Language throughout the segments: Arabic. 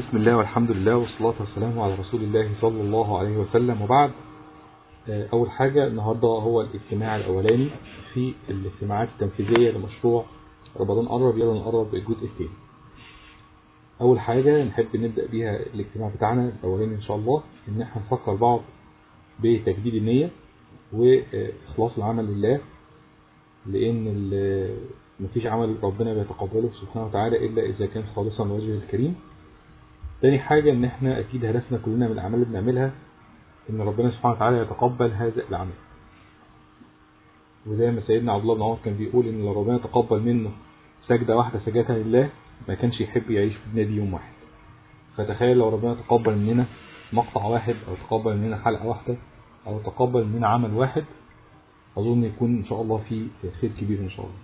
بسم الله والحمد لله والصلاة والسلام على رسول الله صلى الله عليه وسلم. وبعد أول حاجة النهاردة هو الاجتماع الأولاني في الاجتماعات التنفيذية لمشروع رمضان قرب يلا نقرب الجزء الثاني. أول حاجة نحب نبدأ بيها الاجتماع بتاعنا الأولاني إن شاء الله إن إحنا نفكر بعض بتجديد النية وإخلاص العمل لله لأن مفيش عمل ربنا بيتقبله سبحانه وتعالى إلا إذا كان خالصا لوجهه الكريم. تاني حاجة إن إحنا أكيد هدفنا كلنا من الأعمال اللي بنعملها إن ربنا سبحانه وتعالى يتقبل هذا العمل. وزي ما سيدنا عبد الله بن عمر كان بيقول إن لو ربنا تقبل منه سجدة واحدة سجدها لله ما كانش يحب يعيش في الدنيا دي يوم واحد. فتخيل لو ربنا تقبل مننا مقطع واحد أو تقبل مننا حلقة واحدة أو تقبل مننا عمل واحد أظن يكون إن شاء الله في خير كبير إن شاء الله.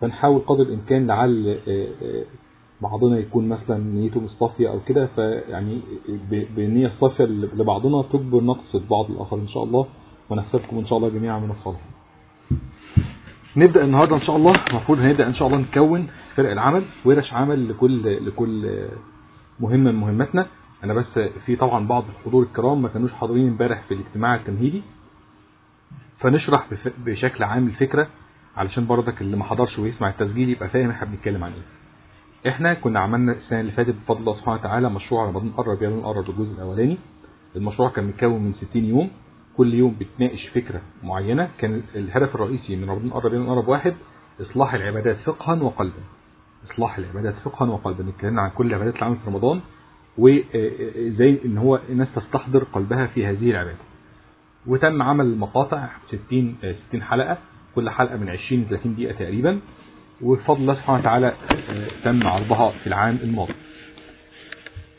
فنحاول قدر الإمكان لعل بعضنا يكون مثلا نيته مصطفية أو كده فيعني بالنية الصافية لبعضنا تجبر نقص بعض الآخر إن شاء الله ونحسبكم إن شاء الله جميعا من الصالحين. نبدأ النهاردة إن شاء الله المفروض هنبدأ إن شاء الله نكون فرق العمل ورش عمل لكل لكل مهمة من مهمتنا. أنا بس في طبعا بعض الحضور الكرام ما كانوش حاضرين امبارح في الاجتماع التمهيدي. فنشرح بشكل عام الفكرة علشان برضك اللي ما حضرش ويسمع التسجيل يبقى فاهم إحنا بنتكلم عن إيه. إحنا كنا عملنا السنة اللي فاتت بفضل الله سبحانه وتعالى مشروع رمضان قرب يلا نقرب الجزء الأولاني. المشروع كان متكون من 60 يوم كل يوم بتناقش فكرة معينة. كان الهدف الرئيسي من رمضان قرب يلا نقرب واحد إصلاح العبادات فقها وقلبا. إصلاح العبادات فقها وقلبا. اتكلمنا عن كل العبادات اللي عملت في رمضان وازاي إن هو الناس تستحضر قلبها في هذه العبادة. وتم عمل مقاطع 60 60 حلقة. كل حلقة من 20 ل 30 دقيقة تقريبا. وبفضل الله سبحانه وتعالى تم عرضها في العام الماضي.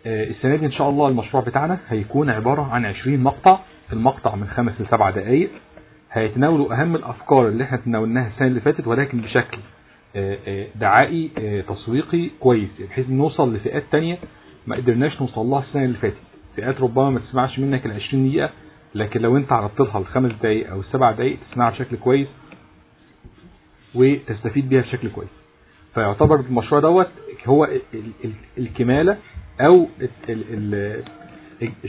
السنة دي إن شاء الله المشروع بتاعنا هيكون عبارة عن 20 مقطع المقطع من خمس لسبع دقايق. هيتناولوا أهم الأفكار اللي إحنا تناولناها السنة اللي فاتت ولكن بشكل دعائي تسويقي كويس بحيث نوصل لفئات تانية ما قدرناش نوصل لها السنة اللي فاتت. فئات ربما ما تسمعش منك ال 20 دقيقة لكن لو أنت عرضت لها الخمس دقايق أو السبع دقايق تسمعها بشكل كويس وتستفيد بيها بشكل كويس. فيعتبر المشروع دوت هو الكمالة أو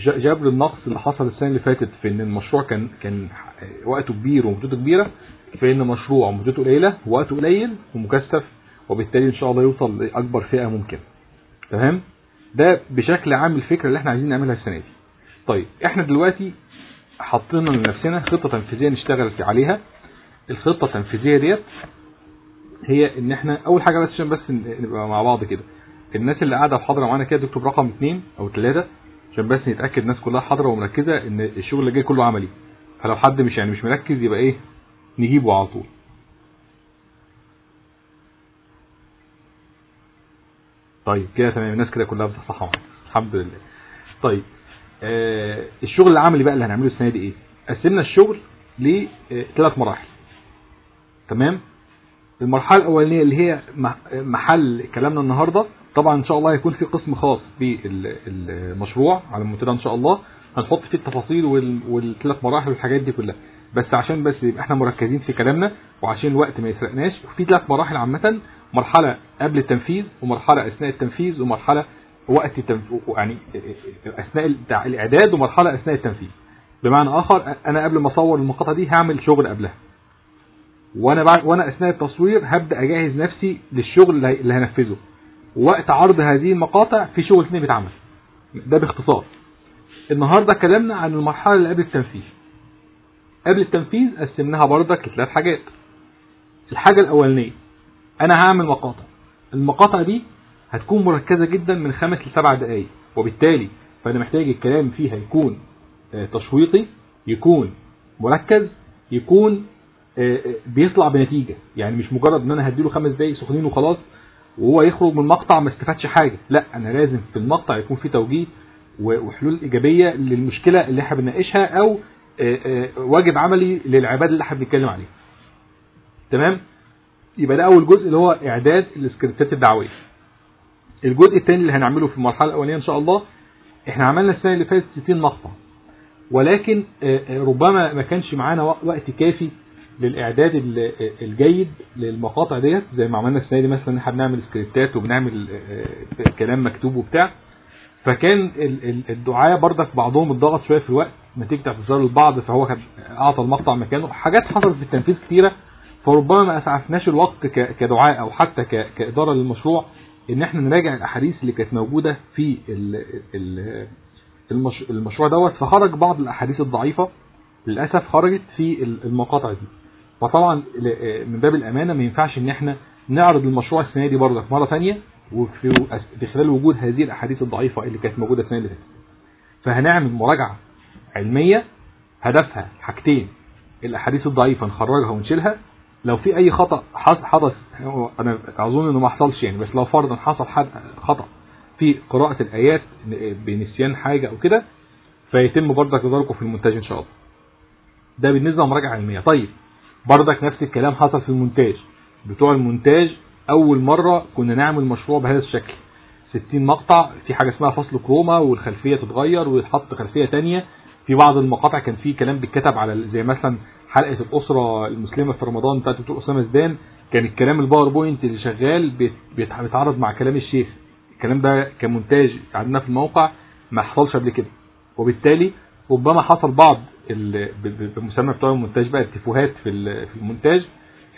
جبر النقص اللي حصل السنة اللي فاتت في إن المشروع كان كان وقته كبير ومدته كبيرة في إن مشروع مدته قليلة وقته قليل ومكثف وبالتالي إن شاء الله يوصل لأكبر فئة ممكنة. تمام؟ ده بشكل عام الفكرة اللي إحنا عايزين نعملها السنة دي. طيب إحنا دلوقتي حطينا لنفسنا خطة تنفيذية نشتغل عليها. الخطة التنفيذية ديت هي إن إحنا أول حاجة بس عشان بس نبقى مع بعض كده. الناس اللي قاعدة حاضرة معانا كده تكتب رقم اثنين أو ثلاثة عشان بس نتأكد الناس كلها حاضرة ومركزة إن الشغل اللي جاي كله عملي. فلو حد مش يعني مش مركز يبقى إيه؟ نجيبه على طول. طيب كده تمام. الناس كده كلها بتصحى معانا. الحمد لله. طيب آه الشغل العملي بقى اللي هنعمله السنة دي إيه؟ قسمنا الشغل لثلاث مراحل. تمام؟ المرحلة الأولانية اللي هي محل كلامنا النهاردة طبعا إن شاء الله هيكون في قسم خاص بالمشروع على المنتدى إن شاء الله. هنحط فيه التفاصيل والثلاث مراحل والحاجات دي كلها. بس عشان بس يبقى إحنا مركزين في كلامنا وعشان الوقت ما يسرقناش في ثلاث مراحل عامة مرحلة قبل التنفيذ ومرحلة أثناء التنفيذ ومرحلة وقت يعني أثناء الإعداد ومرحلة أثناء التنفيذ. بمعنى آخر أنا قبل ما أصور المقاطعة دي هعمل شغل قبلها. وأنا بعد وأنا اثناء التصوير هبدأ اجهز نفسي للشغل اللي هنفذه. وقت عرض هذه المقاطع في شغل ثاني بيتعمل. ده باختصار. النهارده كلامنا عن المرحلة اللي قبل التنفيذ. قبل التنفيذ قسمناها بردك لثلاث حاجات. الحاجة الأولانية أنا هعمل مقاطع. المقاطع دي هتكون مركزة جدا من خمس لسبع دقائق وبالتالي فأنا محتاج الكلام فيها يكون تشويقي يكون مركز يكون بيطلع بنتيجة. يعني مش مجرد إن أنا هديله خمس دقايق سخنين وخلاص وهو يخرج من المقطع ما استفادش حاجة. لا أنا لازم في المقطع يكون في توجيه وحلول إيجابية للمشكلة اللي إحنا بنناقشها أو واجب عملي للعباد اللي إحنا بنتكلم عليه تمام؟ يبقى ده أول جزء اللي هو إعداد السكريبتات الدعوية. الجزء الثاني اللي هنعمله في المرحلة الأولانية إن شاء الله إحنا عملنا السنة اللي فاتت 60 مقطع. ولكن ربما ما كانش معانا وقت كافي للإعداد الجيد للمقاطع ديت زي ما عملنا السنة دي مثلا إن إحنا بنعمل سكريبتات وبنعمل كلام مكتوب وبتاع. فكان الدعاة بردك بعضهم اتضغط شوية في الوقت نتيجة اعتذار البعض فهو كان أعطى المقطع مكانه. حاجات حصلت في التنفيذ كتيرة فربما ما أسعفناش الوقت كدعاة أو حتى كإدارة للمشروع إن إحنا نراجع الأحاديث اللي كانت موجودة في المشروع دوت. فخرج بعض الأحاديث الضعيفة للأسف خرجت في المقاطع دي. فطبعا من باب الأمانة ما ينفعش إن إحنا نعرض المشروع السنة دي برضك مرة ثانية وفي خلال وجود هذه الأحاديث الضعيفة اللي كانت موجودة السنة اللي فاتت. فهنعمل مراجعة علمية هدفها حاجتين. الأحاديث الضعيفة نخرجها ونشيلها. لو في أي خطأ حدث أنا أظن إنه ما حصلش يعني بس لو فرضا حصل خطأ في قراءة الآيات بنسيان حاجة أو كده فيتم برضك تداركه في المونتاج إن شاء الله. ده بالنسبة لمراجعة علمية. طيب برضك نفس الكلام حصل في المونتاج. بتوع المونتاج أول مرة كنا نعمل مشروع بهذا الشكل. 60 مقطع في حاجة اسمها فصل كروما والخلفية تتغير ويتحط خلفية ثانية في بعض المقاطع كان في كلام بيتكتب على زي مثلا حلقة الأسرة المسلمة في رمضان بتاعت دكتور أسامة زدان. كان الكلام ال PowerPoint اللي شغال بيتعارض مع كلام الشيخ. الكلام ده كمونتاج عندنا في الموقع ما حصلش قبل كده. وبالتالي ربما حصل بعض بالمسمى بتوع المونتاج بقى التفوهات في في المونتاج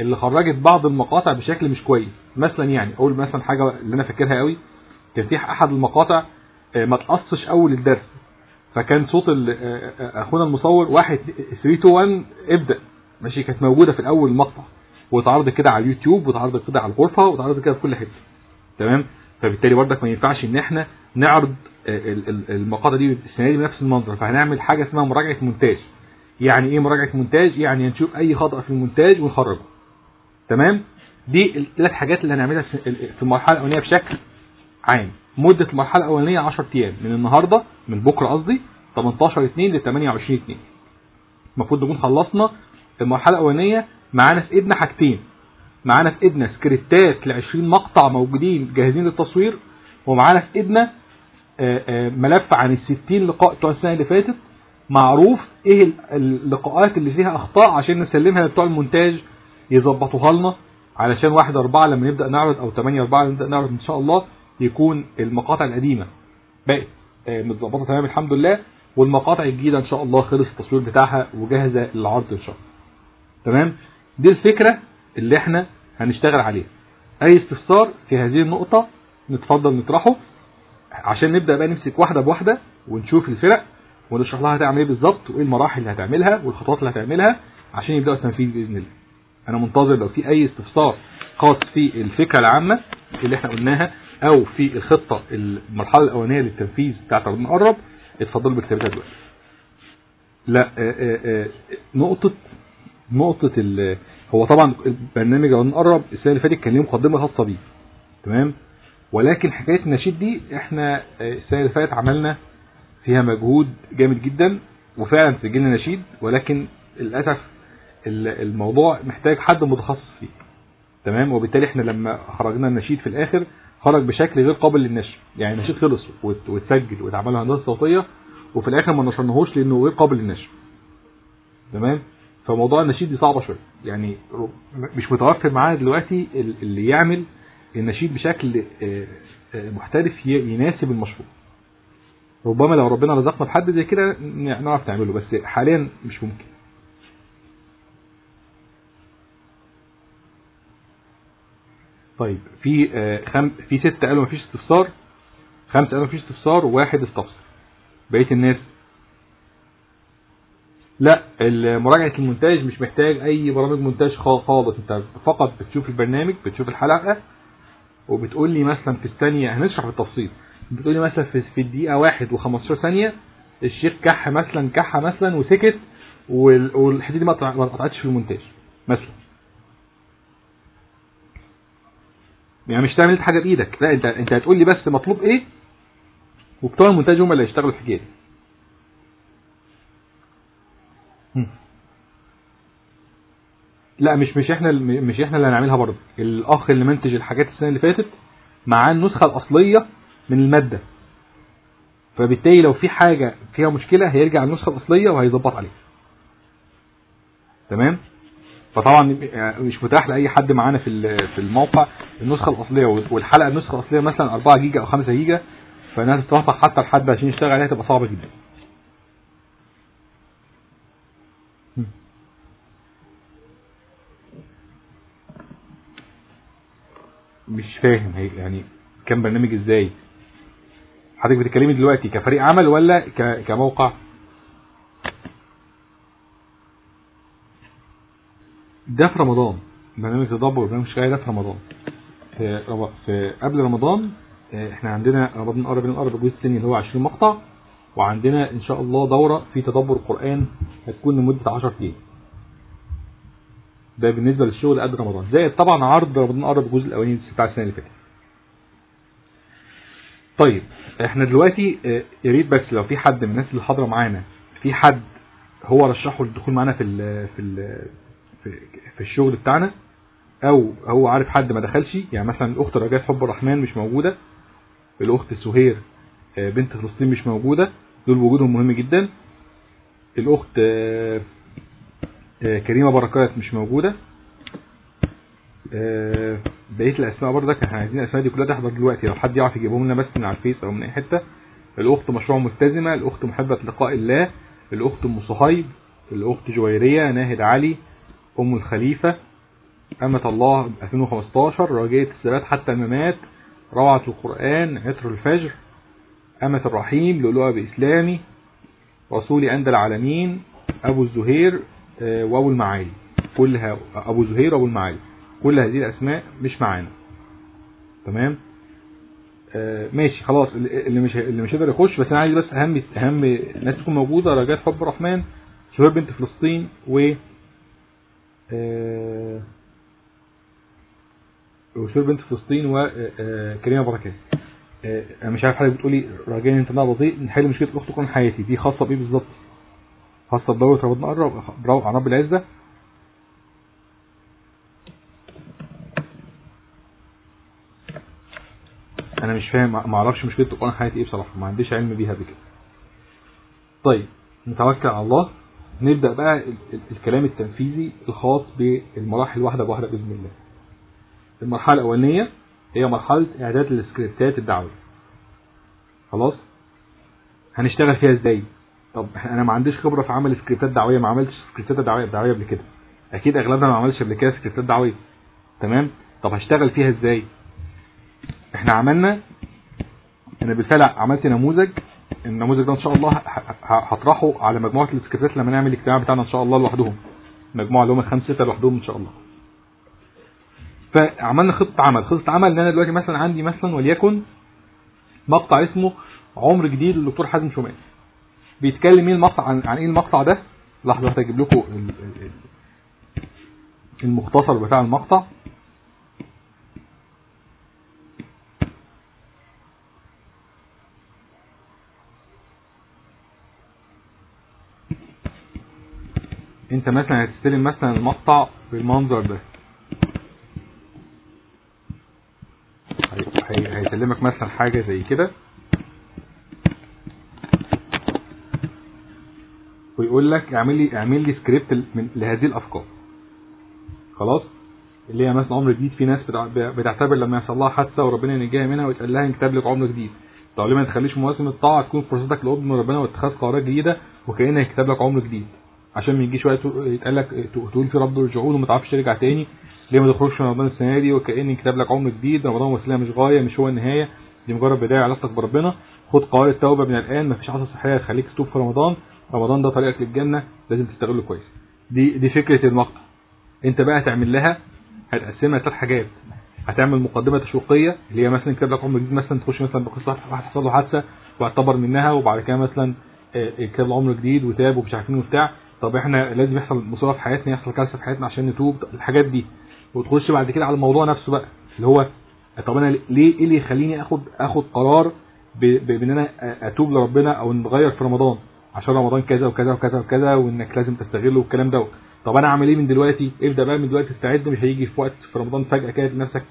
اللي خرجت بعض المقاطع بشكل مش كويس. مثلا يعني أقول مثلا حاجة اللي أنا فاكرها قوي كان في أحد المقاطع ما تقصش أول الدرس. فكان صوت أخونا المصور واحد 3 2 1 ابدأ. ماشي كانت موجودة في الأول المقطع. واتعرضت كده على اليوتيوب واتعرضت كده على الغرفة واتعرضت كده في كل حتة. تمام؟ فبالتالي برضك ما ينفعش إن إحنا نعرض المقاطع دي السنة دي بنفس المنظر فهنعمل حاجة اسمها مراجعة مونتاج. يعني إيه مراجعة مونتاج؟ يعني هنشوف أي خطأ في المونتاج ونخرجه. تمام؟ دي الثلاث حاجات اللي هنعملها في المرحلة الأولانية بشكل عام. مدة المرحلة الأولانية 10 أيام من النهارده من بكرة قصدي 18 2 ل 28 2 المفروض نكون خلصنا المرحلة الأولانية معانا في ايدنا حاجتين. معانا في ايدنا سكريبتات ل 20 مقطع موجودين جاهزين للتصوير ومعانا في ايدنا ملف عن ال 60 لقاء بتوع السنة اللي فاتت. معروف إيه اللقاءات اللي فيها أخطاء عشان نسلمها لبتوع المونتاج يظبطوها لنا. علشان 1 4 لما نبدأ نعرض أو 8 4 نبدأ نعرض إن شاء الله يكون المقاطع القديمة. بقت متظبطة تمام الحمد لله. والمقاطع الجديدة إن شاء الله خلص التصوير بتاعها وجاهزة للعرض إن شاء الله. تمام؟ دي الفكرة اللي إحنا هنشتغل عليها. أي استفسار في هذه النقطة نتفضل نطرحه. عشان نبدأ بقى نمسك واحدة بواحدة ونشوف الفرق ونشرح لها هتعمل إيه بالظبط وإيه المراحل اللي هتعملها والخطوات اللي هتعملها عشان يبدأوا التنفيذ بإذن الله. أنا منتظر لو في أي استفسار خاص في الفكرة العامة اللي إحنا قلناها أو في الخطة المرحلة الأولانية للتنفيذ بتاعت ربنا قرب اتفضلوا بكتابتها دلوقتي. لا آآ آآ نقطة نقطة هو طبعا البرنامج ربنا قرب السنة اللي فاتت كان ليه مقدمه خاصة بيه تمام؟ ولكن حكاية النشيد دي إحنا السنة اللي فاتت عملنا فيها مجهود جامد جدا وفعلا سجلنا نشيد ولكن للأسف الموضوع محتاج حد متخصص فيه. تمام؟ وبالتالي إحنا لما خرجنا النشيد في الآخر خرج بشكل غير قابل للنشر. يعني النشيد خلص واتسجل واتعمل له هندسه صوتيه وفي الآخر ما نشرناهوش لأنه غير قابل للنشر. تمام؟ فموضوع النشيد دي صعبة شوية. يعني مش متوفر معانا دلوقتي اللي يعمل النشيد بشكل محترف يناسب المشروع. ربما لو ربنا رزقنا بحد زي كده نعرف نعمله بس حاليا مش ممكن. طيب في خم... في ستة قالوا مفيش استفسار. خمسة قالوا مفيش استفسار وواحد استفسر. بقية الناس لا مراجعة المونتاج مش محتاج أي برامج مونتاج خالص. أنت فقط بتشوف البرنامج بتشوف الحلقة وبتقول لي مثلا في الثانية هنشرح بالتفصيل بتقول لي مثلا في, الدقيقة واحد و15 ثانية الشيخ كح مثلا كح مثلا وسكت والحتة دي ما اتقطعتش في المونتاج مثلا. يعني مش تعمل حاجة بإيدك. لا أنت أنت هتقول لي بس مطلوب إيه؟ وبتوع المونتاج هم اللي هيشتغلوا الحكاية دي. لا مش مش إحنا مش إحنا اللي هنعملها برضه. الأخ اللي منتج الحاجات السنة اللي فاتت معاه النسخة الأصلية من المادة. فبالتالي لو في حاجة فيها مشكلة هيرجع النسخة الأصلية وهيظبط عليها. تمام؟ فطبعا مش متاح لأي حد معانا في في الموقع النسخة الأصلية. والحلقة النسخة الأصلية مثلا 4 جيجا أو 5 جيجا فإنها تتوافق حتى لحد عشان يشتغل عليها تبقى صعبة جدا. مش فاهم هي يعني كم برنامج إزاي؟ حضرتك بتتكلمي دلوقتي كفريق عمل ولا كموقع؟ ده في رمضان. برنامج تدبر وبرنامج شغال ده في رمضان. في, في قبل رمضان آه، إحنا عندنا رمضان قرب نقرب الجزء الثاني اللي هو 20 مقطع وعندنا إن شاء الله دورة في تدبر القرآن هتكون لمدة 10 أيام. ده بالنسبة للشغل قبل رمضان. زائد طبعا عرض رمضان قرب الجزء الأولاني بتاع السنة اللي فاتت. طيب إحنا دلوقتي آه، يا ريت بس لو في حد من الناس اللي حاضرة معانا في حد هو رشحه للدخول معانا في ال في ال في, الشغل بتاعنا أو هو عارف حد ما دخلش يعني مثلا الأخت رجاء حب الرحمن مش موجودة الأخت سهير آه، بنت فلسطين مش موجودة دول وجودهم مهم جدا الأخت آه، كريمة بركات مش موجودة. آه، بقية الأسماء برضك إحنا عايزين الأسماء دي كلها تحضر دلوقتي. لو حد يعرف يجيبهم لنا بس من على الفيس أو من أي حتة. الأخت مشروع ملتزمة الأخت محبة لقاء الله الأخت أم صهيب الأخت جويرية ناهد علي أم الخليفة أمة الله 2015 رجاء الثبات حتى الممات روعة القرآن عطر الفجر أمة الرحيم لؤلؤة بإسلامي رسولي أندى العالمين أبو الزهير آه، وأبو المعالي. كلها أبو زهير وأبو المعالي. كل هذه الأسماء مش معانا. تمام؟ آه، ماشي خلاص اللي مش اللي مش هيقدر يخش بس أنا عايز بس أهم أهم ناس تكون موجودة رجاء حب الرحمن شباب بنت فلسطين و آه، وشباب بنت فلسطين وكريمه بركات. أنا مش عارف حضرتك بتقولي رجاء أنت بطيء نحل مشكله الاخت تكون حياتي. دي خاصة بإيه بالظبط؟ خاصة بدوره رمضان. قرب عن رب العزة. أنا مش فاهم ما أعرفش مشكلة القرآن حياتي إيه بصراحة ما عنديش علم بيها بكده طيب نتوكل على الله. نبدأ بقى ال- ال- الكلام التنفيذي الخاص بالمراحل واحدة بواحدة بإذن الله. المرحلة الأولانية هي مرحلة إعداد السكريبتات الدعوية. خلاص؟ هنشتغل فيها إزاي؟ طب أنا ما عنديش خبرة في عمل سكريبتات دعوية ما عملتش سكريبتات دعوية دعوية قبل كده. أكيد أغلبنا ما عملش قبل كده سكريبتات دعوية. تمام؟ طب هشتغل فيها إزاي؟ إحنا عملنا أنا بالفعل عملت نموذج. النموذج ده إن شاء الله هطرحه على مجموعة السكريبتات لما نعمل الاجتماع بتاعنا إن شاء الله لوحدهم. مجموعة اللي هم الخمسه ستة لوحدهم إن شاء الله. فعملنا خطة عمل. خطة عمل إن أنا دلوقتي مثلا عندي مثلا وليكن مقطع اسمه عمر جديد للدكتور حازم شومان بيتكلم إيه المقطع عن, عن إيه المقطع ده؟ لحظة أجيب لكم ال- ال- ال- المختصر بتاع المقطع. أنت مثلا هتستلم مثلا المقطع بالمنظر ده. هي- هي- هيسلمك مثلا حاجة زي كده. ويقول لك اعمل لي اعمل لي سكريبت لهذه الأفكار. خلاص؟ اللي هي مثلا عمر جديد في ناس بتع- بتعتبر لما يحصل لها حادثة وربنا ينجيها منها ويتقال لها انكتب لك عمر جديد. طب ليه ما تخليش مواسم الطاعة تكون فرصتك لقرب من ربنا واتخاذ قرارات جديدة وكانه يكتب لك عمر جديد. عشان ما يجيش وقت يتقال لك تقول في رب رجعون وما تعرفش ترجع تاني. ليه ما تخرجش من رمضان السنة دي وكان يكتب لك عمر جديد؟ رمضان وسيله مش غاية مش هو النهاية. دي مجرد بداية علاقتك بربنا. خد قرار التوبة من الآن مفيش عصا صحية تخليك تتوب في رمضان. رمضان ده طريقك للجنة لازم تستغله كويس. دي دي فكرة المقطع انت بقى هتعمل لها هتقسمها ثلاث حاجات. هتعمل مقدمة تشويقية اللي هي مثلا يكتب لك عمر جديد مثلا تخش مثلا بقصة واحد حصل له حادثة واعتبر منها وبعد كده مثلا آه، يكتب له عمر جديد وتاب ومش عارفين وبتاع. طب إحنا لازم يحصل مصيبة في حياتنا يحصل كارثة في حياتنا عشان نتوب الحاجات دي. وتخش بعد كده على الموضوع نفسه بقى اللي هو طب أنا ليه إيه اللي يخليني آخد آخد قرار بإن أنا أتوب لربنا أو نغير في رمضان؟ عشان رمضان كذا وكذا وكذا وكذا وإنك لازم تستغله والكلام دوت. طب أنا أعمل إيه من دلوقتي؟ ابدأ بقى من دلوقتي استعد مش هيجي في وقت في رمضان فجأة كده نفسك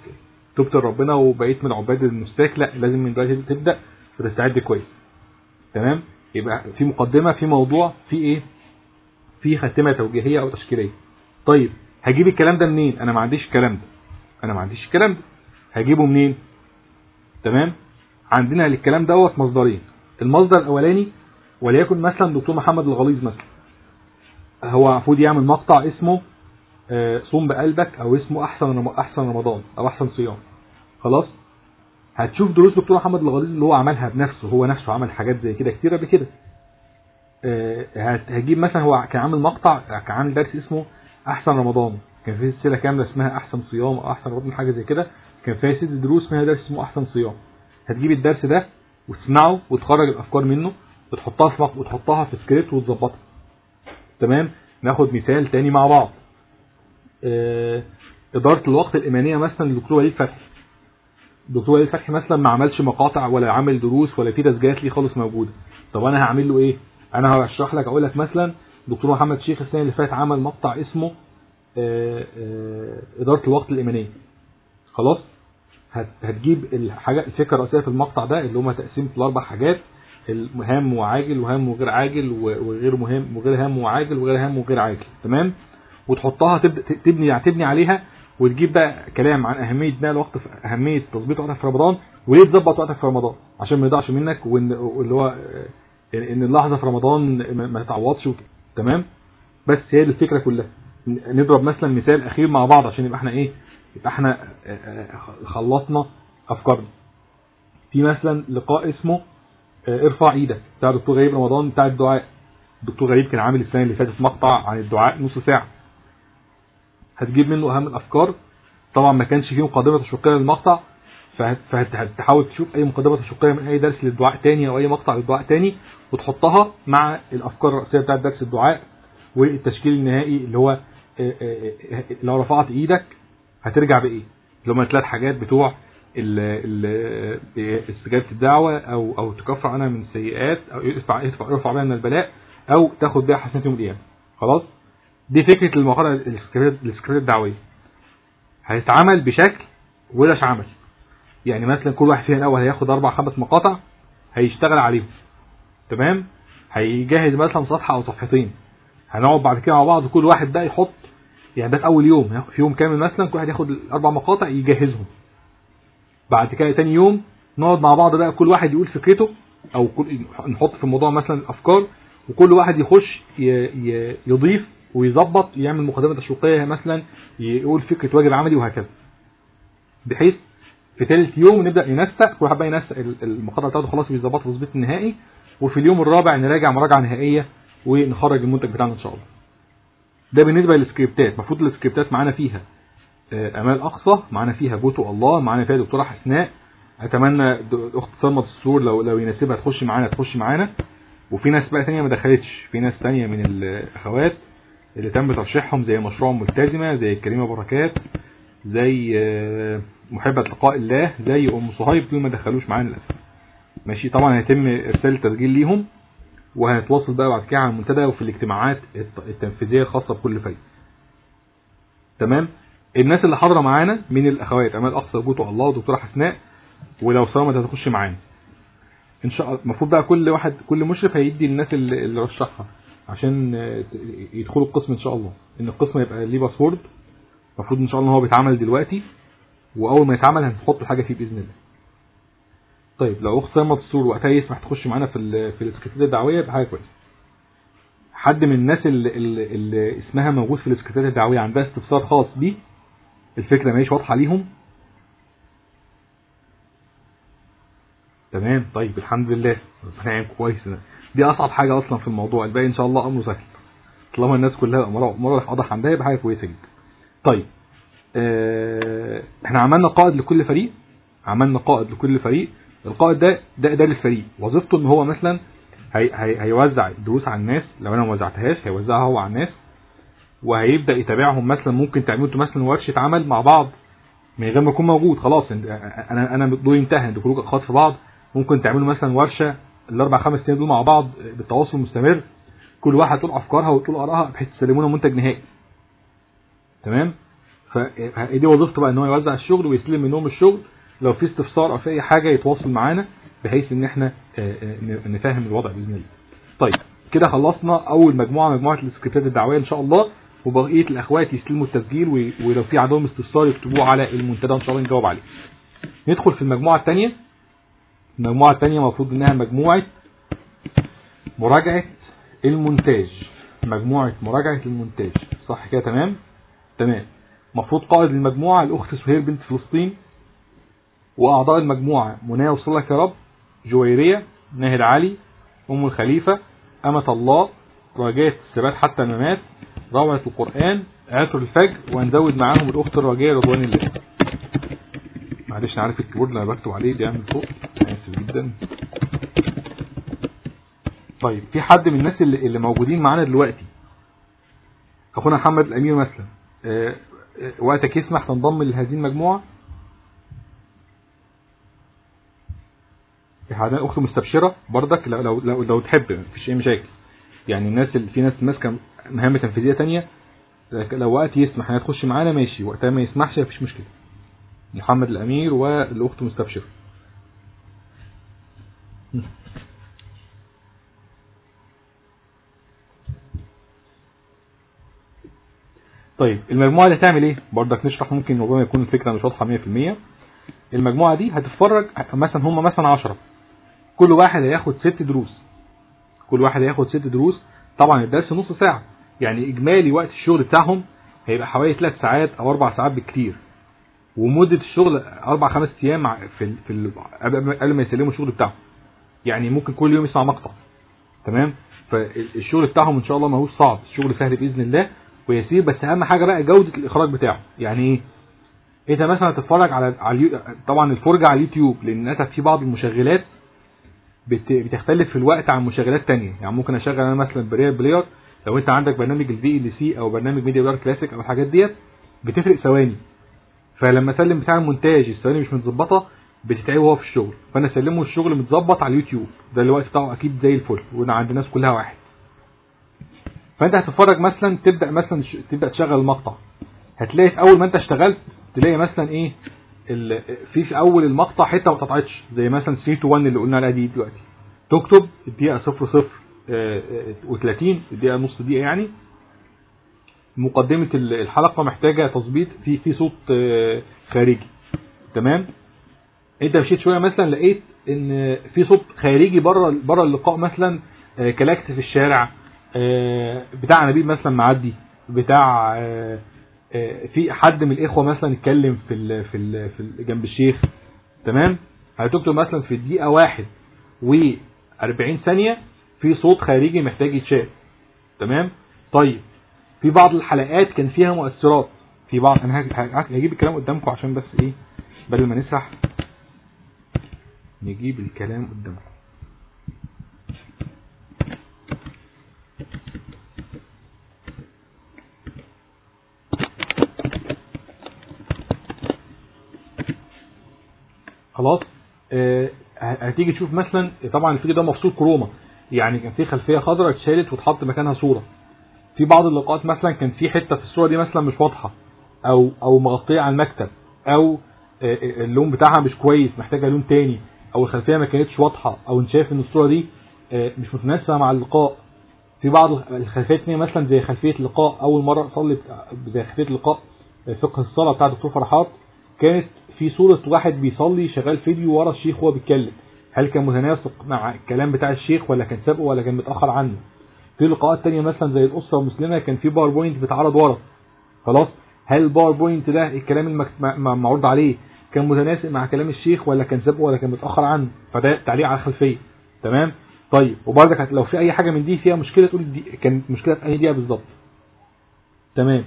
تبت لربنا وبقيت من عباد المستاك لا لازم من دلوقتي تبدأ وتستعد كويس. تمام؟ يبقى في مقدمة في موضوع في إيه؟ في خاتمة توجيهية أو تشكيلية. طيب هجيب الكلام ده منين؟ أنا ما عنديش الكلام ده. أنا ما عنديش الكلام ده. هجيبه منين؟ تمام؟ عندنا للكلام دوت مصدرين. المصدر الأولاني وليكن مثلا دكتور محمد الغليظ مثلا. هو المفروض يعمل مقطع اسمه آه، صوم بقلبك أو اسمه أحسن أحسن رمضان أو أحسن صيام. خلاص؟ هتشوف دروس دكتور محمد الغليظ اللي هو عملها بنفسه هو نفسه عمل حاجات زي كده كتير قبل كده. آه، هت- هتجيب مثلا هو كان عامل مقطع كان عامل درس اسمه أحسن رمضان. كان في سلسلة كاملة اسمها أحسن صيام أو أحسن رمضان حاجة زي كده. كان فيها ست دروس منها درس اسمه أحسن صيام. هتجيب الدرس ده وتسمعه وتخرج الأفكار منه. وتحطها في وتحطها في سكريبت وتظبطها. تمام؟ ناخد مثال تاني مع بعض. آه، إدارة الوقت الإيمانية مثلا للدكتور وليد فتحي. الدكتور وليد فتحي مثلا ما عملش مقاطع ولا عامل دروس ولا في تسجيلات ليه خالص موجودة. طب أنا هعمل له إيه؟ أنا هشرح لك أقول لك مثلا دكتور محمد شيخ السنة اللي فاتت عمل مقطع اسمه آه، آه، إدارة الوقت الإيمانية. خلاص؟ هت- هتجيب الحاجة الفكرة الرئيسية في المقطع ده اللي هم تقسيم الأربع حاجات. الهام وعاجل وهام وغير عاجل وغير مهم وغير هام وعاجل وغير هام وغير عاجل. تمام؟ وتحطها تبدا ت- تبني تبني عليها وتجيب بقى كلام عن أهمية بناء الوقت أهمية تظبيط وقتك في رمضان وليه تظبط وقتك في رمضان؟ عشان ما يضيعش منك وان واللي هو آه، إن اللحظة في رمضان ما- تتعوضش. تمام؟ بس هي الفكرة كلها. نضرب مثلا مثال أخير مع بعض عشان يبقى إحنا إيه؟ يبقى إحنا آه، آه، خلصنا أفكارنا. في مثلا لقاء اسمه ارفع إيدك. بتاع دكتور غريب رمضان بتاع الدعاء. الدكتور غريب كان عامل السنة اللي فاتت مقطع عن الدعاء نص ساعة. هتجيب منه أهم الأفكار. طبعا ما كانش فيه مقدمة تشويقية للمقطع. فهت- فهت- هتحاول تشوف أي مقدمة تشويقية من أي درس للدعاء تاني أو أي مقطع للدعاء تاني وتحطها مع الأفكار الرئيسية بتاعت درس الدعاء والتشكيل النهائي اللي هو آه، آه، آه، لو رفعت إيدك هترجع بإيه؟ اللي هم الثلاث حاجات بتوع آه، استجابة الدعوة أو أو تكفر عنها من السيئات أو يرفع يرفع يرفع بها من البلاء أو تاخد بها حسنات يوم القيامة. خلاص؟ دي فكرة المقالة السكريبت الدعوية. هيتعمل بشكل ورش عمل. يعني مثلا كل واحد فينا الأول هياخد أربع خمس مقاطع هيشتغل عليهم. تمام؟ هيجهز مثلا صفحة أو صفحتين. هنقعد بعد كده مع بعض كل واحد بقى يحط يعني ده في أول يوم في يوم كامل مثلا كل واحد ياخد الأربع مقاطع يجهزهم. بعد كده تاني يوم نقعد مع بعض بقى كل واحد يقول فكرته أو كل نحط في الموضوع مثلا الافكار وكل واحد يخش يضيف ويظبط يعمل مقدمة تشويقية مثلا يقول فكرة واجب عملي وهكذا. بحيث في ثالث يوم نبدأ ننسق كل واحد بقى ينسق ال- المقاطع بتاعته خلاص بيظبطها تظبيط النهائي وفي اليوم الرابع نراجع مراجعة نهائية ونخرج المنتج بتاعنا إن شاء الله. ده بالنسبة للسكريبتات المفروض السكريبتات معانا فيها. امال أقصى معانا فيها بوتو الله معانا فيها دكتورة حسناء. أتمنى اخت سلمى السور لو لو يناسبها تخش معانا تخش معانا. وفي ناس بقى تانية ما دخلتش في ناس تانية من الأخوات اللي تم ترشيحهم زي مشروع ملتزمة زي كريمة بركات زي آه، محبة لقاء الله زي أم صهيب دول ما دخلوش معانا للأسف. ماشي طبعا هيتم إرسال التسجيل ليهم وهنتواصل بقى بعد كده على المنتدى وفي الاجتماعات الت- التنفيذية الخاصة بكل فريق. تمام؟ الناس اللي حاضرة معانا من الأخوات امال أقصى بوتو الله ودكتوره حسناء ولو صامت هتخش معانا. إن شاء الله المفروض بقى كل واحد كل مشرف هيدي للناس اللي رشحها عشان يدخلوا القسم إن شاء الله. إن القسم يبقى ليه password المفروض إن شاء الله هو بيتعمل دلوقتي وأول ما يتعمل هنحط الحاجة فيه بإذن الله. طيب لو أخت سلمى السور وقتها يسمح تخش معانا في في السكرتيريه الدعوية يبقى حاجة كويسة. حد من الناس اللي, اللي اسمها موجود في السكرتيريه الدعوية عندها استفسار خاص بيه الفكرة ماشي واضحة ليهم؟ تمام طيب الحمد لله. ربنا يعينكم كويس. دي أصعب حاجة أصلا في الموضوع. الباقي إن شاء الله أمره سهل. طالما الناس كلها امرها واضح عندها يبقى حاجة كويسة جدا. طيب آه، إحنا عملنا قائد لكل فريق؟ عملنا قائد لكل فريق. القائد ده ده ده للفريق. وظيفته إن هو مثلا هي هيوزع الدروس على الناس. لو أنا ما وزعتهاش هيوزعها هو على الناس. وهيبدأ يتابعهم مثلا ممكن تعملوا أنتوا مثلا ورشة عمل مع بعض من غير ما اكون موجود خلاص أنا أنا دوري انتهى كلكم اخوات في بعض ممكن تعملوا مثلا ورشة الأربع خمس سنين دول مع بعض بالتواصل المستمر كل واحد تقول أفكارها وتقول آرائها بحيث تسلمونا منتج نهائي. تمام؟ فدي وظيفته بقى إن هو يوزع الشغل ويستلم منهم الشغل لو في استفسار أو في أي حاجة يتواصل معانا بحيث إن إحنا آه، آه، نفهم الوضع بإذن الله. طيب كده خلصنا أول مجموعة مجموعة السكريبتات الدعوية إن شاء الله. وبقية الأخوات يستلموا التسجيل ولو في عندهم استفسار يكتبوه على المنتدى إن شاء الله نجاوب عليه. ندخل في المجموعة الثانية. المجموعة الثانية المفروض إنها مجموعة مراجعة المونتاج. مجموعة مراجعة المونتاج. صح كده؟ تمام؟ تمام. مفروض قائد المجموعة الأخت سهير بنت فلسطين وأعضاء المجموعة منى وصلك يا رب جويرية ناهد علي أم الخليفة أمة الله رجاء الثبات حتى الممات روعة القرآن عطر الفجر وهنزود معاهم الأخت الرجاء رضوان الله. معلش أنا عارف الكيبورد اللي أنا بكتب عليه بيعمل صوت آسف جدا. طيب في حد من الناس اللي, اللي موجودين معانا دلوقتي؟ أخونا محمد الأمير مثلا. أه أه وقتك يسمح تنضم لهذه المجموعة. حدا أخت مستبشرة بردك لو لو لو, لو تحب مفيش أي مشاكل. يعني الناس اللي في ناس ماسكة مهام تنفيذية تانية لو وقت يسمح انها تخش معانا ماشي. وقتها ما يسمحش مفيش مشكلة. محمد الأمير والأخت مستبشر طيب المجموعة اللي هتعمل إيه؟ برضك نشرح ممكن ربما يكون الفكرة مش واضحة 100% المجموعة دي هتتفرج مثلا هم مثلا 10 كل واحد هياخد ست دروس. كل واحد هياخد ست دروس. طبعا الدرس نص ساعة. يعني إجمالي وقت الشغل بتاعهم هيبقى حوالي 3 ساعات أو 4 ساعات بالكتير ومدة الشغل أربع خمس أيام في في قبل ما يسلموا الشغل بتاعهم. يعني ممكن كل يوم يسمع مقطع. تمام؟ فالشغل بتاعهم إن شاء الله ما هوش صعب. الشغل سهل بإذن الله ويسير. بس أهم حاجة بقى جودة الإخراج بتاعه. يعني إيه؟ أنت مثلا تتفرج على على طبعا الفرجة على اليوتيوب لأن للأسف في بعض المشغلات بتختلف في الوقت عن مشغلات تانية. يعني ممكن أشغل أنا مثلا ب RealPlayer لو انت عندك برنامج ال VLC أو برنامج Media Player Classic أو الحاجات ديت بتفرق ثواني. فلما أسلم بتاع المونتاج الثواني مش متظبطة بتتعبه هو في الشغل. فأنا أسلمه الشغل متظبط على اليوتيوب. ده الوقت بتاعه أكيد زي الفل وأنا عند الناس كلها واحد. فأنت هتتفرج مثلا تبدأ مثلا تبدأ تشغل المقطع هتلاقي في أول ما أنت اشتغلت تلاقي مثلا إيه في في أول المقطع حتة ما اتقطعتش. زي مثلا 3 two 1 اللي قلنا عليها دي دلوقتي. تكتب الدقيقة 0 0 و30 الدقيقه نص دقيقة يعني. مقدمة الحلقة محتاجة تظبيط في في صوت خارجي. تمام؟ انت مشيت شوية مثلا لقيت إن في صوت خارجي بره بره اللقاء مثلا كلاكس في الشارع بتاع نبيل مثلا معدي بتاع في حد من الإخوة مثلا اتكلم في ال في ال في جنب الشيخ. تمام؟ هتكتب مثلا في الدقيقه واحد و40 ثانية في صوت خارجي محتاج يتشاف. تمام؟ طيب في بعض الحلقات كان فيها مؤثرات. في بعض أنا هجيب الكلام قدامكم عشان بس إيه؟ بدل ما نسرح. نجيب الكلام قدامكم. خلاص؟ آه هتيجي تشوف مثلا طبعا الفيديو ده مفصول كروما. يعني كان في خلفية خضراء اتشالت واتحط مكانها صورة. في بعض اللقاءات مثلا كان في حتة في الصورة دي مثلا مش واضحة أو أو مغطية على المكتب أو آه اللون بتاعها مش كويس محتاجة لون تاني أو الخلفية ما كانتش واضحة أو أنت شايف إن الصورة دي آه مش متناسبة مع اللقاء. في بعض الخلفيات الثانية مثلا زي خلفية لقاء أول مرة اصلي زي خلفية لقاء فقه الصلاة بتاع الدكتور فرحات كانت في صورة واحد بيصلي شغال فيديو ورا الشيخ وهو بيتكلم. هل كان متناسق مع الكلام بتاع الشيخ ولا كان سابقه ولا كان متأخر عنه؟ في لقاءات تانية مثلا زي الأسرة المسلمة كان في PowerPoint بيتعرض ورا. خلاص؟ هل ال PowerPoint ده الكلام المعروض عليه كان متناسق مع كلام الشيخ ولا كان سابقه ولا كان متأخر عنه؟ فده تعليق على الخلفية. تمام؟ طيب وبرضك لو في أي حاجة من دي فيها مشكلة تقول دي كانت مشكلة في أي دقيقة بالظبط. تمام؟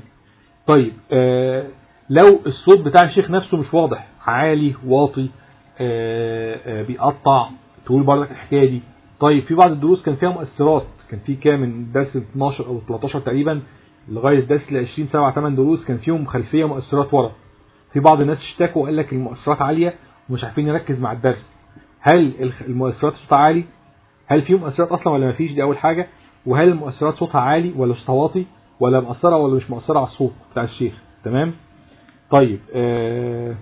طيب آه لو الصوت بتاع الشيخ نفسه مش واضح عالي واطي بيقطع تقول برضك الحكاية دي. طيب في بعض الدروس كان فيها مؤثرات. كان في كام؟ من درس 12 أو 13 تقريبا لغاية الدرس ال 20 7 8 دروس كان فيهم خلفية مؤثرات ورا. في بعض الناس اشتكوا وقال لك المؤثرات عالية ومش عارفين نركز مع الدرس. هل المؤثرات صوتها عالي؟ هل في مؤثرات أصلا ولا ما فيش دي أول حاجة. وهل المؤثرات صوتها عالي ولا صوتها واطي ولا مؤثره ولا مش مؤثره على الصوت بتاع الشيخ؟ تمام؟ طيب آه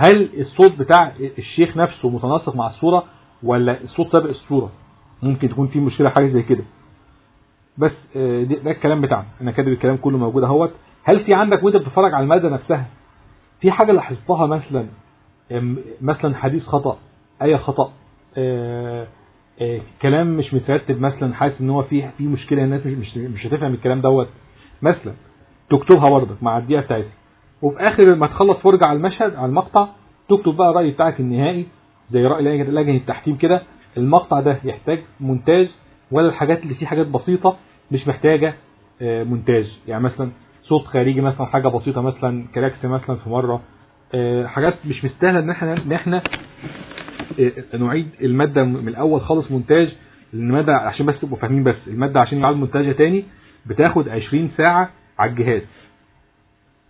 هل الصوت بتاع الشيخ نفسه متناسق مع الصورة ولا الصوت سابق الصورة؟ ممكن تكون في مشكلة حاجة زي كده. بس آه ده الكلام بتاعنا. أنا كاتب الكلام كله موجود أهوت. هل في عندك وانت بتتفرج على المادة نفسها؟ في حاجة لاحظتها مثلا مثلا حديث خطأ اي خطأ آه، آه، كلام مش مترتب مثلا حاسس إن هو فيه في مشكلة الناس مش مش, هتفهم الكلام دوت. مثلا تكتبها برضك مع الدقيقة بتاعتها. وفي آخر ما تخلص فرجة على المشهد على المقطع تكتب بقى الرأي بتاعك النهائي زي رأي لجنه التحكيم كده المقطع ده يحتاج مونتاج ولا الحاجات اللي فيه حاجات بسيطة مش محتاجة آه، مونتاج. يعني مثلا صوت خارجي مثلا حاجة بسيطة مثلا كلاكس مثلا في مرة آه، حاجات مش مستاهلة إن إحنا إن إحنا آه، نعيد المادة من الأول خالص مونتاج المادة عشان بس تبقوا فاهمين بس المادة عشان يعاد مونتاجها تاني بتاخد 20 ساعة على الجهاز.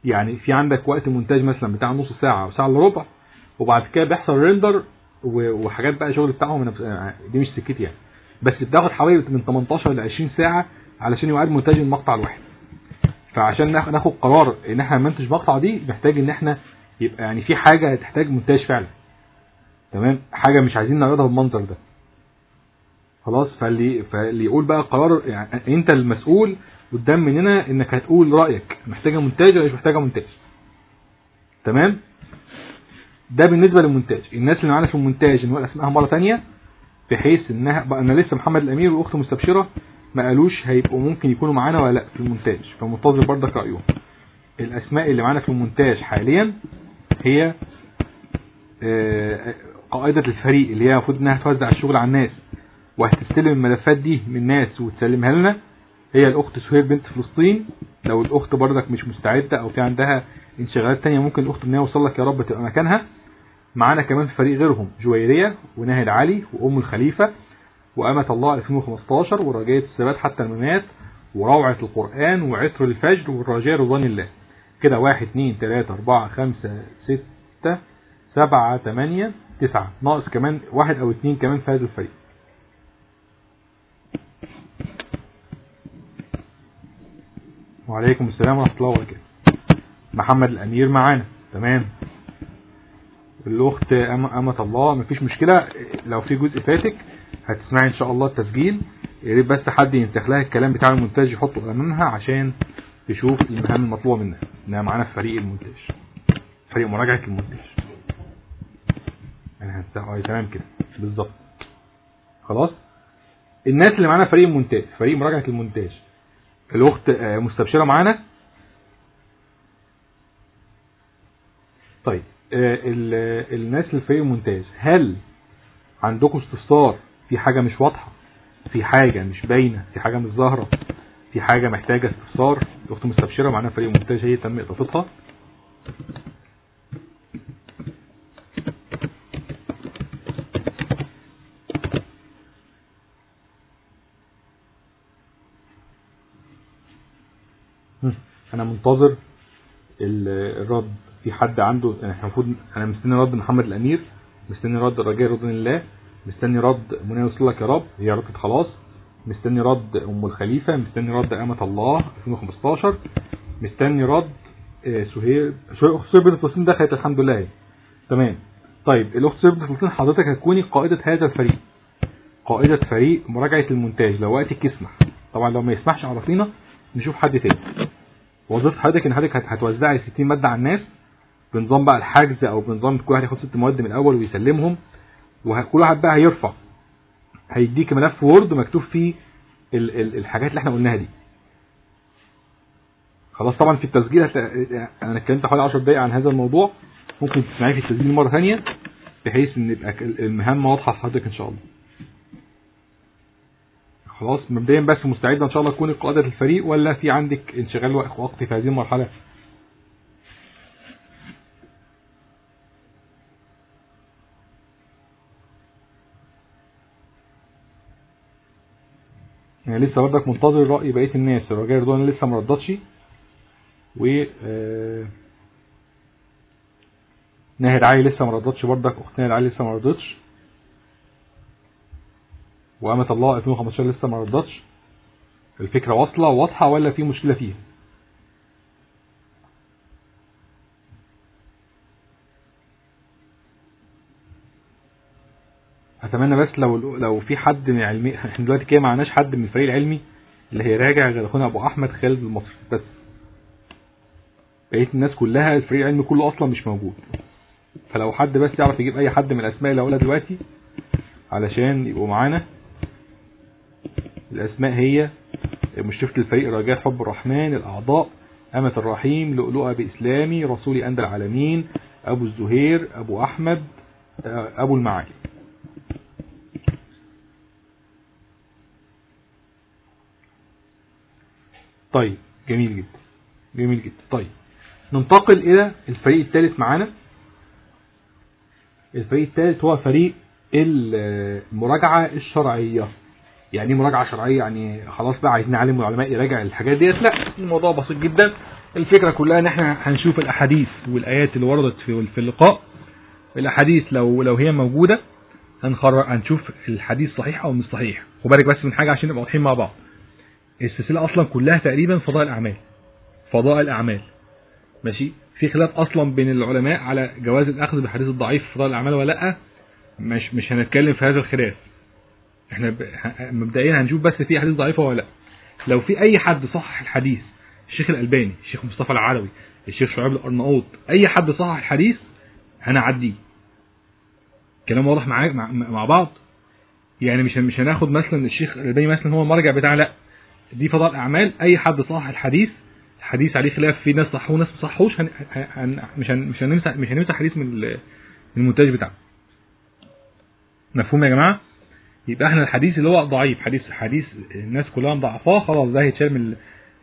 يعني في عندك وقت مونتاج مثلا بتاع نص ساعة أو ساعة إلا ربع وبعد كده بيحصل ريندر وحاجات بقى شغل بتاعهم دي مش سكتي يعني. بس بتاخد حوالي من 18 ل 20 ساعة علشان يعاد مونتاج المقطع الواحد. فعشان ناخد قرار إن إحنا نمنتج مقطع دي محتاج إن إحنا يبقى يعني في حاجة تحتاج مونتاج فعلا. تمام؟ حاجة مش عايزين نعرضها بالمنظر ده. خلاص؟ فاللي فاللي يقول بقى قرار يعني أنت المسؤول قدام مننا إنك هتقول رأيك. محتاجة مونتاج ولا مش محتاجة مونتاج؟ تمام؟ ده بالنسبة للمونتاج. الناس اللي معانا في المونتاج نقول اسمائها مرة ثانية بحيث إنها بقى أنا لسه محمد الأمير واخت مستبشرة ما قالوش هيبقوا ممكن يكونوا معانا ولا لأ في المونتاج. فمنتظر برضك رأيهم. الأسماء اللي معانا في المونتاج حاليا هي آه، قائدة الفريق اللي هي المفروض إنها توزع الشغل على الناس وهتستلم الملفات دي من الناس وتسلمها لنا. هي الأخت سهير بنت فلسطين. لو الأخت برضك مش مستعدة أو في عندها انشغالات تانية ممكن الأخت إن هي يوصل لك يا رب تبقى مكانها. معانا كمان في فريق غيرهم جويرية وناهد علي وأم الخليفة وأمة الله 2015 ورجاية الثبات حتى الممات وروعة القرآن وعطر الفجر والرجاء رضوان الله. كده واحد اتنين تلاتة أربعة خمسة ستة سبعة تمانية تسعة. ناقص كمان واحد أو اتنين كمان في هذا الفريق. وعليكم السلام ورحمة الله وبركاته. محمد الأمير معانا. تمام. الأخت أمة الله مفيش مشكلة. لو في جزء فاتك هتسمعي إن شاء الله التسجيل. يا ريت بس حد ينسخ لها الكلام بتاع المونتاج يحطه أمامها عشان تشوف المهام المطلوبة منها. إنها معانا في فريق المونتاج. فريق مراجعة المونتاج. يعني هنسخ تمام كده. بالظبط. خلاص؟ الناس اللي معانا فريق المونتاج فريق مراجعة المونتاج الأخت آه، مستبشرة معانا؟ طيب آه، الناس اللي في المونتاج هل عندكم استفسار في حاجة مش واضحة؟ في حاجة مش باينة؟ في حاجة مش ظاهرة؟ في حاجة محتاجة استفسار؟ الأخت مستبشرة معانا فريق مونتاج هي تم إضافتها. أنا منتظر الرد في حد عنده يعني إحنا المفروض أنا مستني رد محمد الأمير مستني رد الرجاء رضوان الله مستني رد منى يوصل لك يا رب هي ردت خلاص مستني رد أم الخليفة مستني رد أمة الله 2015 مستني رد آه، سهير سهير بنت فلسطين دخلت الحمد لله. تمام. طيب الأخت سهير بنت فلسطين حضرتك هتكوني قائدة هذا الفريق. قائدة فريق مراجعة المونتاج لو وقتك يسمح. طبعا لو ما يسمحش عرفينا نشوف حد تاني. وظيفه حضرتك إن حضرتك هتوزعي 60 مادة على الناس بنظام بقى الحجز أو بنظام كل واحد ياخد ست مواد من الأول ويسلمهم وكل واحد بقى هيرفع. هيديك ملف وورد مكتوب فيه ال ال الحاجات اللي إحنا قلناها دي. خلاص طبعا في التسجيل هت... أنا اتكلمت حوالي 10 دقايق عن هذا الموضوع ممكن تسمعيه في التسجيل مرة ثانية بحيث إن يبقى المهام واضحة لحضرتك إن شاء الله. خلاص مبدئيا بس مستعده إن شاء الله تكوني قائده الفريق ولا في عندك انشغال وقت في هذه المرحلة؟ يعني لسه برضك منتظر رأي بقية الناس. الرجاء رضوان لسه ما ردتش. و آه، ناهر علي لسه ما ردتش برضك. اخت ناهر علي لسه ما ردتش. وأمة الله 2015 لسه ما ردتش الفكرة واصلة واضحة ولا في مشكلة فيها. أتمنى بس لو لو في حد من علمي إحنا دلوقتي كده معناش حد من الفريق العلمي اللي هيراجع غير أخونا أبو أحمد خالد المصري بس بقيه الناس كلها الفريق العلمي كله أصلا مش موجود. فلو حد بس يعرف يجيب أي حد من الأسماء اللي هقولها دلوقتي علشان يبقوا معانا الأسماء هي مشرفة الفريق رجاء حب الرحمن الأعضاء أمة الرحيم لؤلؤة بإسلامي رسولي أندى العالمين أبو الزهير أبو أحمد أبو المعالي. طيب جميل جدا جميل جدا. طيب ننتقل إلى الفريق الثالث معانا. الفريق الثالث هو فريق المراجعة الشرعية. يعني إيه مراجعة شرعية يعني خلاص بقى عايزين نعلم العلماء يراجع الحاجات ديت لا الموضوع بسيط جدا. الفكرة كلها إن إحنا هنشوف الأحاديث والآيات اللي وردت في اللقاء. الأحاديث لو لو هي موجودة هنخرج هنشوف الحديث صحيح أو مش صحيح. وبالك بس من حاجة عشان نبقى واضحين مع بعض. السلسلة أصلا كلها تقريبا فضائل اعمال فضائل اعمال ماشي؟ في خلاف أصلا بين العلماء على جواز الأخذ بالحديث الضعيف في فضائل الأعمال ولا لأ؟ مش مش هنتكلم في هذا الخلاف. إحنا. مبدئيا هنشوف بس في حديث ضعيفة ولا لأ. لو في أي حد صحح الحديث الشيخ الألباني الشيخ مصطفى العلوي الشيخ شعيب الأرناؤوط أي حد صحح الحديث هنعديه. كلام واضح مع مع بعض؟ يعني مش مش هناخد مثلا الشيخ الألباني مثلا هو المرجع بتاعنا لأ. دي فضائل أعمال. أي حد صحح الحديث الحديث عليه خلاف في ناس صحوه وناس ما صحوش هن... هن... مش هن... مش هنمسح مش هنمسح حديث من من المونتاج بتاعنا مفهوم يا جماعة؟ يبقى إحنا الحديث اللي هو ضعيف حديث حديث الناس كلها مضاعفاه خلاص ده هيتشال من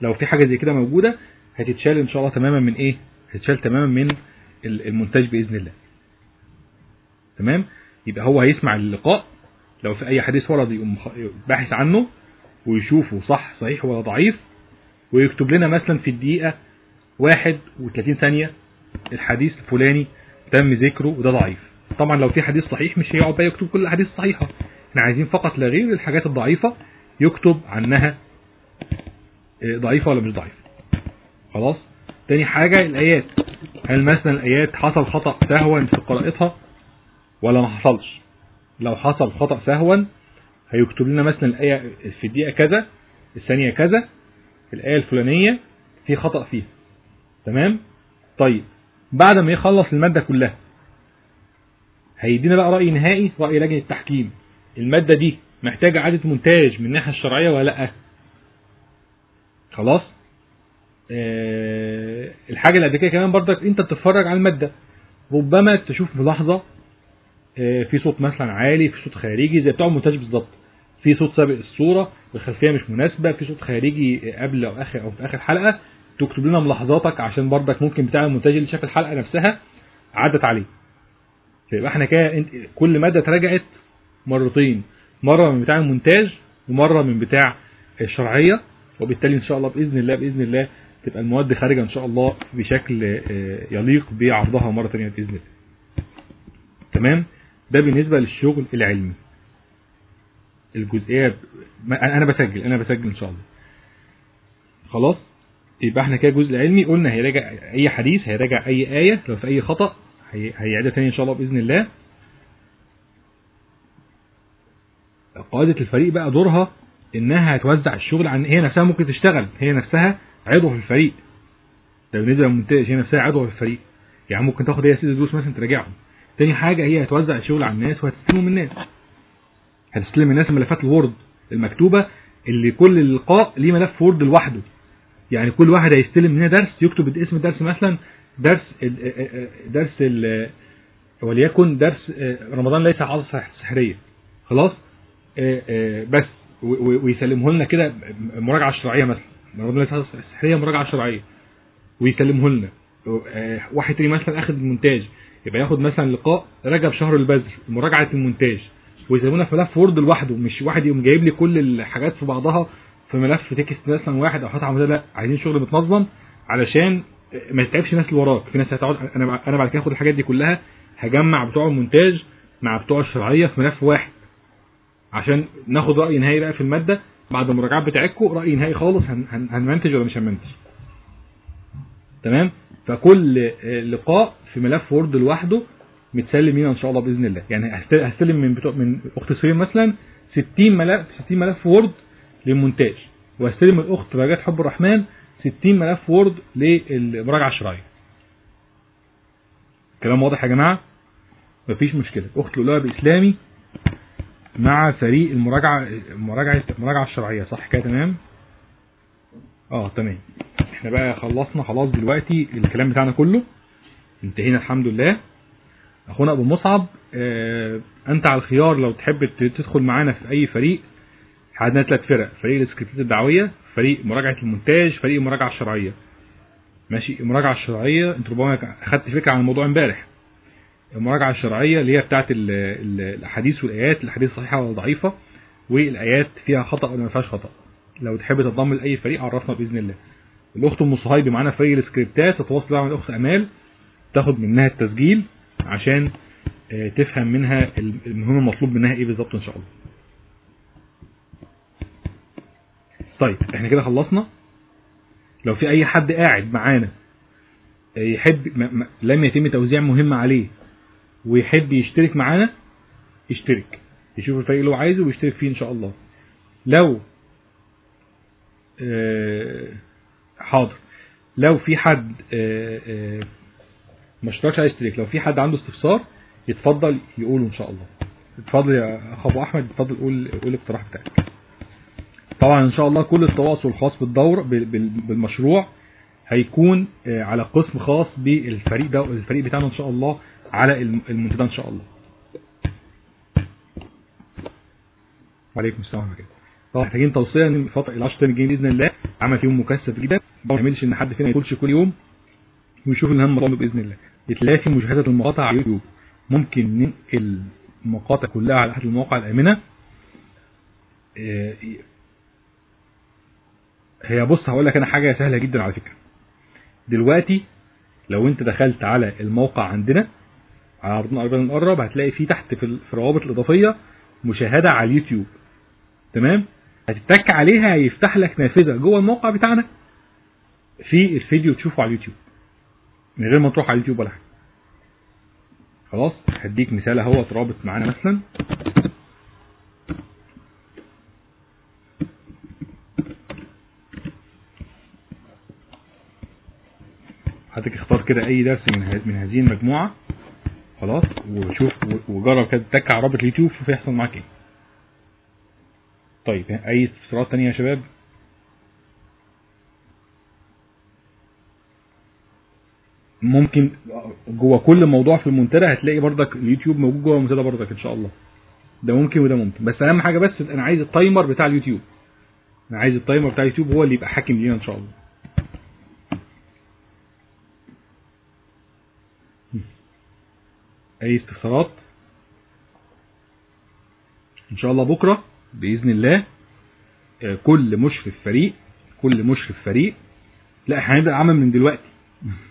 لو في حاجة زي كده موجودة هتتشال إن شاء الله تماما من إيه؟ هتتشال تماما من المونتاج بإذن الله. تمام؟ يبقى هو هيسمع اللقاء لو في أي حديث ورد يقوم باحث عنه ويشوفه صح صحيح ولا ضعيف ويكتب لنا مثلا في الدقيقة 31 ثانية الحديث الفلاني تم ذكره وده ضعيف. طبعا لو في حديث صحيح مش هيقعد بقى يكتب كل الأحاديث الصحيحة. إحنا عايزين فقط لا غير الحاجات الضعيفة يكتب عنها ضعيفة ولا مش ضعيفة. خلاص؟ تاني حاجة الآيات. هل مثلا الآيات حصل خطأ سهوا في قراءتها ولا ما حصلش؟ لو حصل خطأ سهوا هيكتب لنا مثلا الآية في الدقيقة كذا الثانية كذا الآية الفلانية في خطأ فيها. تمام؟ طيب بعد ما يخلص المادة كلها هيدينا بقى رأي نهائي رأي لجنة التحكيم. المادة دي محتاجة إعادة مونتاج من الناحية الشرعية ولا لأ؟ خلاص؟ أه الحاجة اللي قد كده كمان برضك انت بتتفرج على المادة. ربما تشوف ملاحظة أه في صوت مثلا عالي في صوت خارجي زي بتوع المونتاج بالظبط. في صوت سابق الصورة الخلفية مش مناسبة في صوت خارجي قبل أو آخر أو في آخر حلقة تكتب لنا ملاحظاتك عشان برضك ممكن بتاع المونتاج اللي شاف الحلقة نفسها عدت عليه. فيبقى إحنا كده كل مادة اتراجعت مرتين مرة من بتاع المونتاج ومرة من بتاع الشرعية وبالتالي إن شاء الله بإذن الله بإذن الله تبقى المواد خارجة إن شاء الله بشكل يليق بعرضها مرة ثانية بإذن الله. تمام؟ ده بالنسبة للشغل العلمي. الجزئية أنا بسجل أنا بسجل إن شاء الله. خلاص؟ يبقى إحنا كده الجزء العلمي قلنا هيراجع أي حديث هيراجع أي آية لو في أي خطأ هيعيدها تاني إن شاء الله بإذن الله. قادة الفريق بقى دورها إنها هتوزع الشغل عن هي نفسها ممكن تشتغل. هي نفسها عضو في الفريق. ده بالنسبة للمونتاج هي نفسها عضو في الفريق. يعني ممكن تاخد هي ست دروس مثلا تراجعهم. تاني حاجة هي هتوزع الشغل على الناس وهتستلمهم الناس. هتستلم الناس ملفات ال Word المكتوبة اللي كل لقاء ليه ملف Word لوحده. يعني كل واحد هيستلم منها درس يكتب اسم الدرس مثلا درس درس وليكن درس رمضان ليس عصر سحرية. خلاص؟ بس ويسلمه لنا كده مراجعة شرعية مثلا. عصر سحرية مراجعة شرعية. ويسلمه لنا. واحد تاني مثلا اخد المونتاج. يبقى ياخد مثلا لقاء رجب شهر البذر مراجعة المونتاج. ويسيبونا في ملف Word لوحده. مش واحد يقوم جايب لي كل الحاجات في بعضها في ملف text مثلا واحد أو حاطط لا عايزين شغل متنظم علشان ما تتعبش الناس اللي وراك. في ناس هتقعد أنا أنا بعد كده اخد الحاجات دي كلها هجمع بتوع المونتاج مع بتوع الشرعية في ملف واحد. عشان ناخد رأي نهائي بقى في المادة. بعد المراجعات بتاعتكم رأي نهائي خالص هن هن هنمنتج ولا مش هنمنتج. تمام؟ فكل لقاء في ملف Word لوحده متسلم لينا إن شاء الله بإذن الله. يعني هستلم من بتوع من أخت سليم مثلا 60 ملف 60 ملف Word للمونتاج. واستلم الأخت رجاء حب الرحمن 60 ملف وورد للمراجعة الشرعية. كلام واضح يا جماعة؟ مفيش مشكلة. أخت لؤلؤة بإسلامي. مع فريق المراجعة مراجعه المراجعة الشرعية صح كده تمام؟ آه تمام. إحنا بقى خلصنا خلاص دلوقتي الكلام بتاعنا كله. انتهينا الحمد لله. أخونا أبو مصعب آه أنت على الخيار لو تحب تدخل معانا في أي فريق عندنا ثلاث فرق فريق السكريبتات الدعوية فريق مراجعة المونتاج فريق المراجعه الشرعية. ماشي؟ المراجعه الشرعية أنت ربما أخدت فكرة عن الموضوع امبارح. المراجعة الشرعية اللي هي بتاعه الأحاديث والآيات الأحاديث صحيحة ولا ضعيفه والآيات فيها خطأ ولا ما فيهاش خطأ. لو تحب تنضم لأي فريق عرفنا بإذن الله. الأخت أم صهيبي معانا في فريق السكريبتات تتواصل مع الأخت أمال تاخد منها التسجيل عشان تفهم منها المهم المطلوب منها إيه بالظبط إن شاء الله. طيب إحنا كده خلصنا. لو في أي حد قاعد معانا يحب م- م- لم يتم توزيع مهمة عليه ويحب يشترك معانا يشترك. يشوف الفريق اللي هو عايزه ويشترك فيه إن شاء الله. لو آه، حاضر. لو في حد آه، آه، ما اشتركش عايز يشترك. لو في حد عنده استفسار يتفضل يقوله إن شاء الله. اتفضل يا اخ ابو أحمد اتفضل قول قول الاقتراح بتاعك. طبعا إن شاء الله كل التواصل الخاص بالدور بال- بال- بالمشروع هيكون على قسم خاص بالفريق ده الفريق بتاعنا إن شاء الله على الم- المنتدى إن شاء الله. وعليكم السلام ورحمة الله طبعا محتاجين توصية ان الفترة ال 10 الجايين بإذن الله. عمل فيهم مكثف جدا. ما يعملش إن حد فينا يدخلش كل يوم. ويشوف المهام مطلوب بإذن الله. يتلافي مشاهدة المقاطع على يوتيوب ممكن ننقل المقاطع كلها على أحد المواقع الآمنة. آه، هي بص هقول لك أنا حاجة سهلة جدا على فكرة. دلوقتي لو أنت دخلت على الموقع عندنا على عرضنا قربنا نقرب هتلاقي فيه تحت في ال- في الروابط الإضافية مشاهدة على اليوتيوب. تمام؟ هتتك عليها هيفتح لك نافذة جوه الموقع بتاعنا في الفيديو تشوفه على اليوتيوب. من غير ما تروح على اليوتيوب ولا حاجة. خلاص هديك مثال أهو رابط معانا مثلا. حضرتك اختار كده أي درس من من هذه المجموعة. خلاص وشوف وجرب كده تك على رابط اليوتيوب شوف هيحصل معاك إيه. طيب أي استفسارات تانية يا شباب؟ ممكن جوه كل موضوع في المنتدى هتلاقي برضك اليوتيوب موجود جوه المنتدى برضك إن شاء الله. ده ممكن وده ممكن. بس أهم حاجة بس أنا عايز ال timer بتاع اليوتيوب. أنا عايز التايمر بتاع اليوتيوب هو اللي يبقى حاكم لينا إن شاء الله. أي استفسارات. إن شاء الله بكرة بإذن الله آه، كل مشرف فريق كل مشرف فريق. لا هنبدأ عمل من دلوقتي.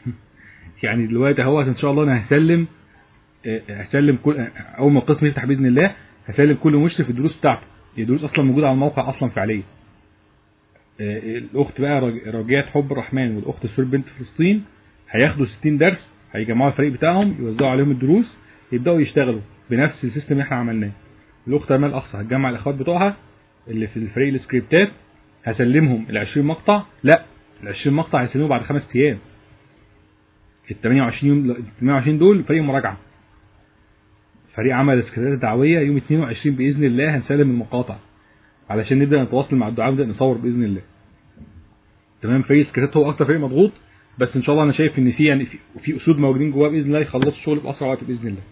يعني دلوقتي أهو إن شاء الله أنا هسلم آه، هسلم كل آه، أول ما القسم يفتح بإذن الله هسلم كل مشرف الدروس بتاعته. الدروس أصلا موجودة على الموقع أصلا فعليا. آه، الأخت بقى رجاء حب الرحمن والأخت سور بنت فلسطين هياخدوا 60 درس هيجمعوا الفريق بتاعهم يوزعوا عليهم الدروس يبدأوا يشتغلوا بنفس ال system اللي إحنا عملناه. الأخت أمال الاقصى هتجمع الإخوات بتوعها اللي في الفريق السكريبتات هسلمهم ال 20 مقطع لا ال 20 مقطع هيسلموا بعد خمس أيام. ال 28 يوم ال 28 دول فريق مراجعة. فريق عمل السكريبتات الدعويه يوم 22 بإذن الله هنسلم المقاطع. علشان نبدأ نتواصل مع الدعاة ونبدا نصور بإذن الله. تمام فريق السكريبتات هو أكتر فريق مضغوط. بس إن شاء الله أنا شايف إن في يعني في, أسود موجودين جواه بإذن الله يخلصوا الشغل بأسرع وقت بإذن الله.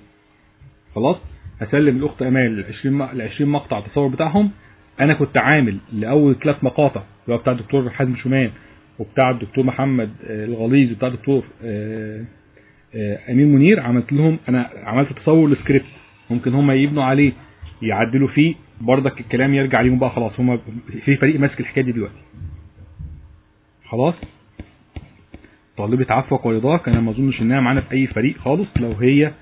خلاص؟ هسلم الأخت أمال ال 20 م- ال 20 مقطع التصور بتاعهم. أنا كنت عامل لأول ثلاث مقاطع اللي هو بتاع الدكتور حازم شومان وبتاع الدكتور محمد آه، الغليظ وبتاع الدكتور آه، آه، أمين منير. عملت لهم أنا عملت تصور للسكريبت. ممكن هم يبنوا عليه يعدلوا فيه. برضك الكلام يرجع ليهم بقى خلاص. هم في فريق ماسك الحكاية دي دلوقتي. خلاص؟ طالبة عفوك ورضاك. أنا ما أظنش إنها معانا في أي فريق خالص. لو هي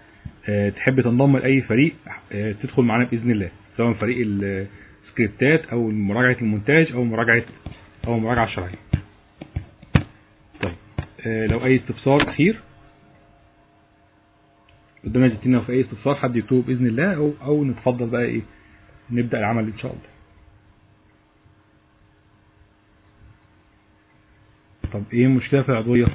آه، تحب تنضم لأي فريق آه، تدخل معانا بإذن الله. سواء فريق السكريبتات أو مراجعة المونتاج أو مراجعه أو المراجعه الشرعيه طيب آه، لو أي استفسار أخير؟ قدامنا لو في أي استفسار حد يكتبه بإذن الله أو أو نتفضل بقى إيه نبدأ العمل إن شاء الله. طب إيه المشكلة في العضوية؟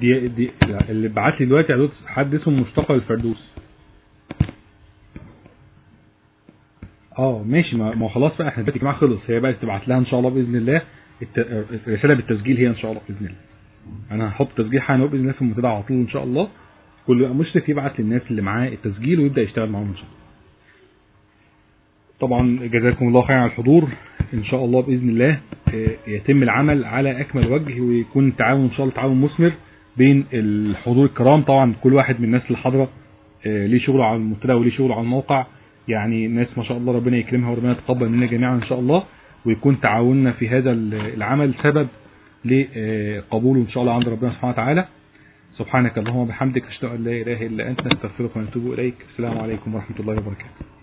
دي دي اللي بعت لي دلوقتي دكتور حد اسمه مصطفى الفردوس. آه ماشي ما هو خلاص بقى إحنا الجماعه خلص. هي بقى تبعت لها إن شاء الله بإذن الله. الرساله بالتسجيل هي إن شاء الله بإذن الله. أنا هحط تسجيل حالا باذن الله في المنتدى على طول إن شاء الله. كل مشرف يبعت للناس اللي معاه التسجيل ويبدأ يشتغل معاهم إن شاء الله. طبعا جزاكم الله خير على الحضور. إن شاء الله بإذن الله آه، يتم العمل على أكمل وجه ويكون التعاون إن شاء الله تعاون مثمر بين الحضور الكرام. طبعا كل واحد من الناس اللي حاضره آه، ليه شغله على المنتدى وليه شغله على الموقع. يعني ناس ما شاء الله ربنا يكرمها وربنا يتقبل منا جميعا إن شاء الله. ويكون تعاوننا في هذا العمل سبب لقبوله إن شاء الله عند ربنا سبحانه وتعالى. سبحانك اللهم وبحمدك أشهد أن لا إله إلا أنت نستغفرك ونتوب إليك. السلام عليكم ورحمة الله وبركاته.